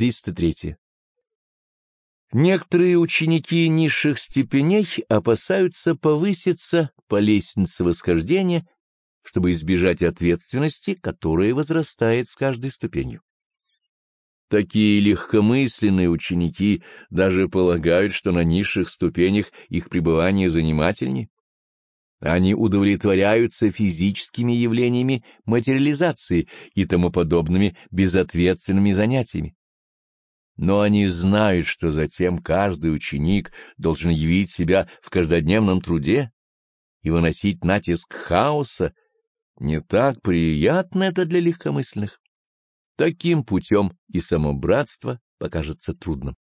303. Некоторые ученики низших степеней опасаются повыситься по лестнице восхождения, чтобы избежать ответственности, которая возрастает с каждой ступенью. Такие легкомысленные ученики даже полагают, что на низших ступенях их пребывание занимательнее. Они удовлетворяются физическими явлениями материализации и тому подобными безответственными занятиями. Но они знают, что затем каждый ученик должен явить себя в каждодневном труде и выносить натиск хаоса. Не так приятно это для легкомысленных. Таким путем и самобратство покажется трудным.